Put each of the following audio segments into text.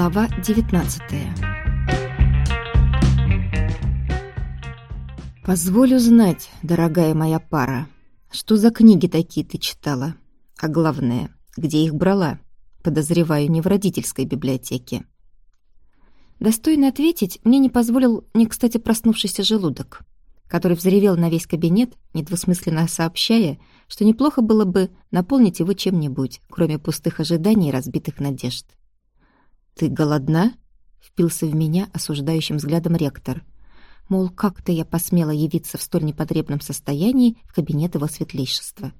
Глава 19 «Позволю знать, дорогая моя пара, что за книги такие ты читала? А главное, где их брала? Подозреваю, не в родительской библиотеке». Достойно ответить мне не позволил не кстати проснувшийся желудок, который взревел на весь кабинет, недвусмысленно сообщая, что неплохо было бы наполнить его чем-нибудь, кроме пустых ожиданий и разбитых надежд. «Ты голодна?» — впился в меня осуждающим взглядом ректор. Мол, как-то я посмела явиться в столь непотребном состоянии в кабинет его светлейшества.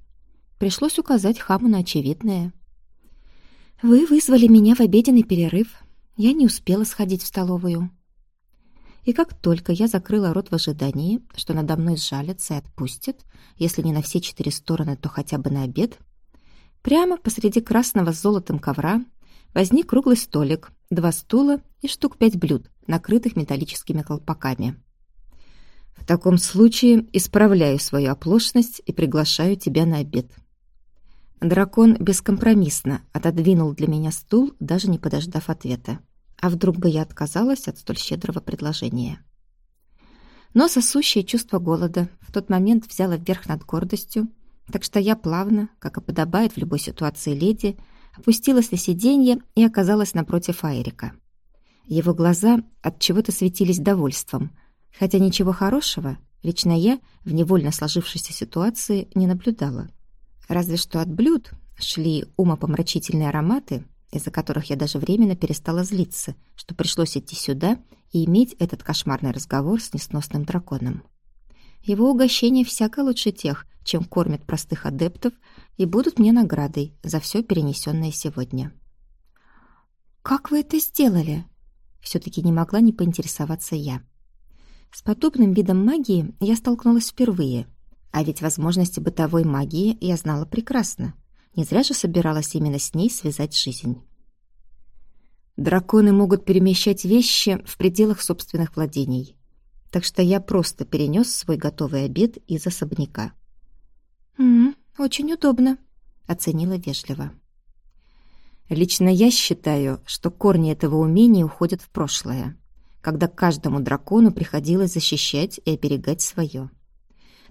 Пришлось указать хаму на очевидное. «Вы вызвали меня в обеденный перерыв. Я не успела сходить в столовую». И как только я закрыла рот в ожидании, что надо мной сжалятся и отпустят, если не на все четыре стороны, то хотя бы на обед, прямо посреди красного с золотом ковра возник круглый столик, два стула и штук пять блюд, накрытых металлическими колпаками. В таком случае исправляю свою оплошность и приглашаю тебя на обед. Дракон бескомпромиссно отодвинул для меня стул, даже не подождав ответа. А вдруг бы я отказалась от столь щедрого предложения? Но сосущее чувство голода в тот момент взяло верх над гордостью, так что я плавно, как и подобает в любой ситуации леди, опустилась на сиденье и оказалась напротив Айрика. Его глаза от чего-то светились довольством, хотя ничего хорошего лично я в невольно сложившейся ситуации не наблюдала. Разве что от блюд шли умопомрачительные ароматы, из-за которых я даже временно перестала злиться, что пришлось идти сюда и иметь этот кошмарный разговор с несносным драконом. Его угощения всяко лучше тех, чем кормят простых адептов, и будут мне наградой за все перенесенное сегодня. «Как вы это сделали?» Все-таки не могла не поинтересоваться я. С подобным видом магии я столкнулась впервые, а ведь возможности бытовой магии я знала прекрасно. Не зря же собиралась именно с ней связать жизнь. Драконы могут перемещать вещи в пределах собственных владений, так что я просто перенес свой готовый обед из особняка. «М -м, «Очень удобно», — оценила вежливо. Лично я считаю, что корни этого умения уходят в прошлое, когда каждому дракону приходилось защищать и оберегать свое.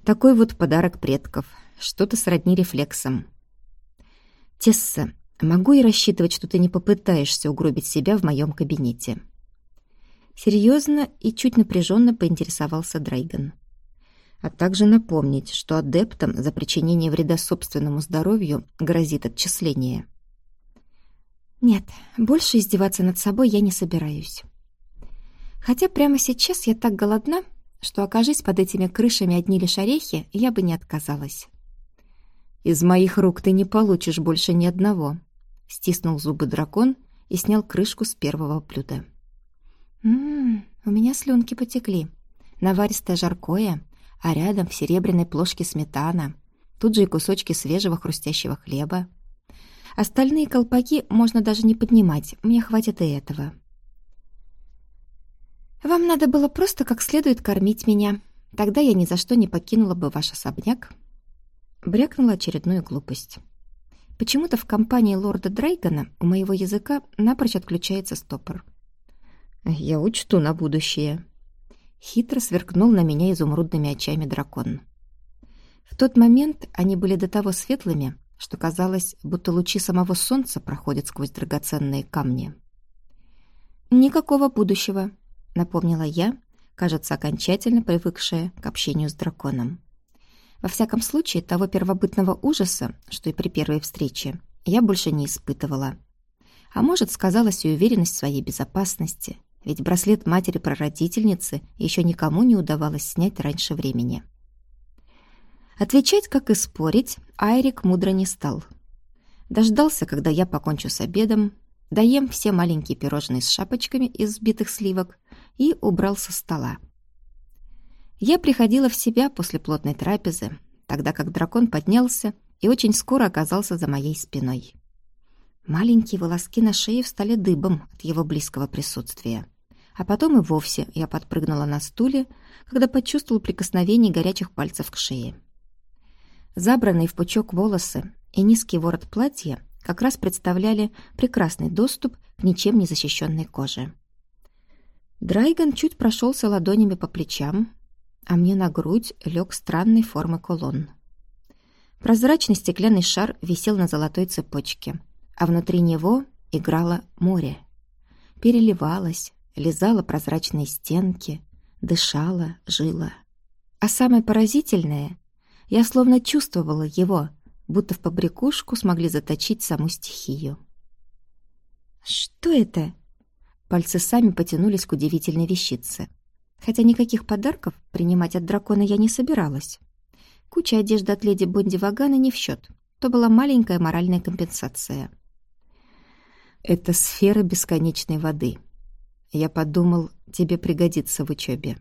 Такой вот подарок предков, что-то сродни рефлексам. Тесса, могу и рассчитывать, что ты не попытаешься угробить себя в моем кабинете. Серьезно и чуть напряженно поинтересовался Драйган а также напомнить, что адептам за причинение вреда собственному здоровью грозит отчисление. Нет, больше издеваться над собой я не собираюсь. Хотя прямо сейчас я так голодна, что, окажись под этими крышами одни лишь орехи, я бы не отказалась. «Из моих рук ты не получишь больше ни одного», — стиснул зубы дракон и снял крышку с первого блюда. «Ммм, у меня слюнки потекли. Наваристое жаркое, а рядом в серебряной плошке сметана, тут же и кусочки свежего хрустящего хлеба. Остальные колпаки можно даже не поднимать, мне хватит и этого. «Вам надо было просто как следует кормить меня, тогда я ни за что не покинула бы ваш особняк». Брякнула очередную глупость. Почему-то в компании лорда Дрейгана у моего языка напрочь отключается стопор. «Я учту на будущее», Хитро сверкнул на меня изумрудными очами дракон. В тот момент они были до того светлыми, что казалось, будто лучи самого солнца проходят сквозь драгоценные камни. «Никакого будущего», — напомнила я, кажется, окончательно привыкшая к общению с драконом. Во всяком случае, того первобытного ужаса, что и при первой встрече, я больше не испытывала. А может, сказалась и уверенность в своей безопасности — ведь браслет матери-прародительницы еще никому не удавалось снять раньше времени. Отвечать, как и спорить, Айрик мудро не стал. Дождался, когда я покончу с обедом, доем все маленькие пирожные с шапочками из сбитых сливок и убрал со стола. Я приходила в себя после плотной трапезы, тогда как дракон поднялся и очень скоро оказался за моей спиной. Маленькие волоски на шее встали дыбом от его близкого присутствия. А потом и вовсе я подпрыгнула на стуле, когда почувствовала прикосновение горячих пальцев к шее. Забранные в пучок волосы и низкий ворот платья как раз представляли прекрасный доступ к ничем не защищенной коже. Драйган чуть прошелся ладонями по плечам, а мне на грудь лег странной формы кулон. Прозрачный стеклянный шар висел на золотой цепочке, а внутри него играло море. Переливалось, лизало прозрачные стенки, дышало, жило. А самое поразительное, я словно чувствовала его, будто в побрякушку смогли заточить саму стихию. «Что это?» Пальцы сами потянулись к удивительной вещице. Хотя никаких подарков принимать от дракона я не собиралась. Куча одежды от леди Бонди Вагана не в счет. То была маленькая моральная компенсация. «Это сфера бесконечной воды. Я подумал, тебе пригодится в учебе».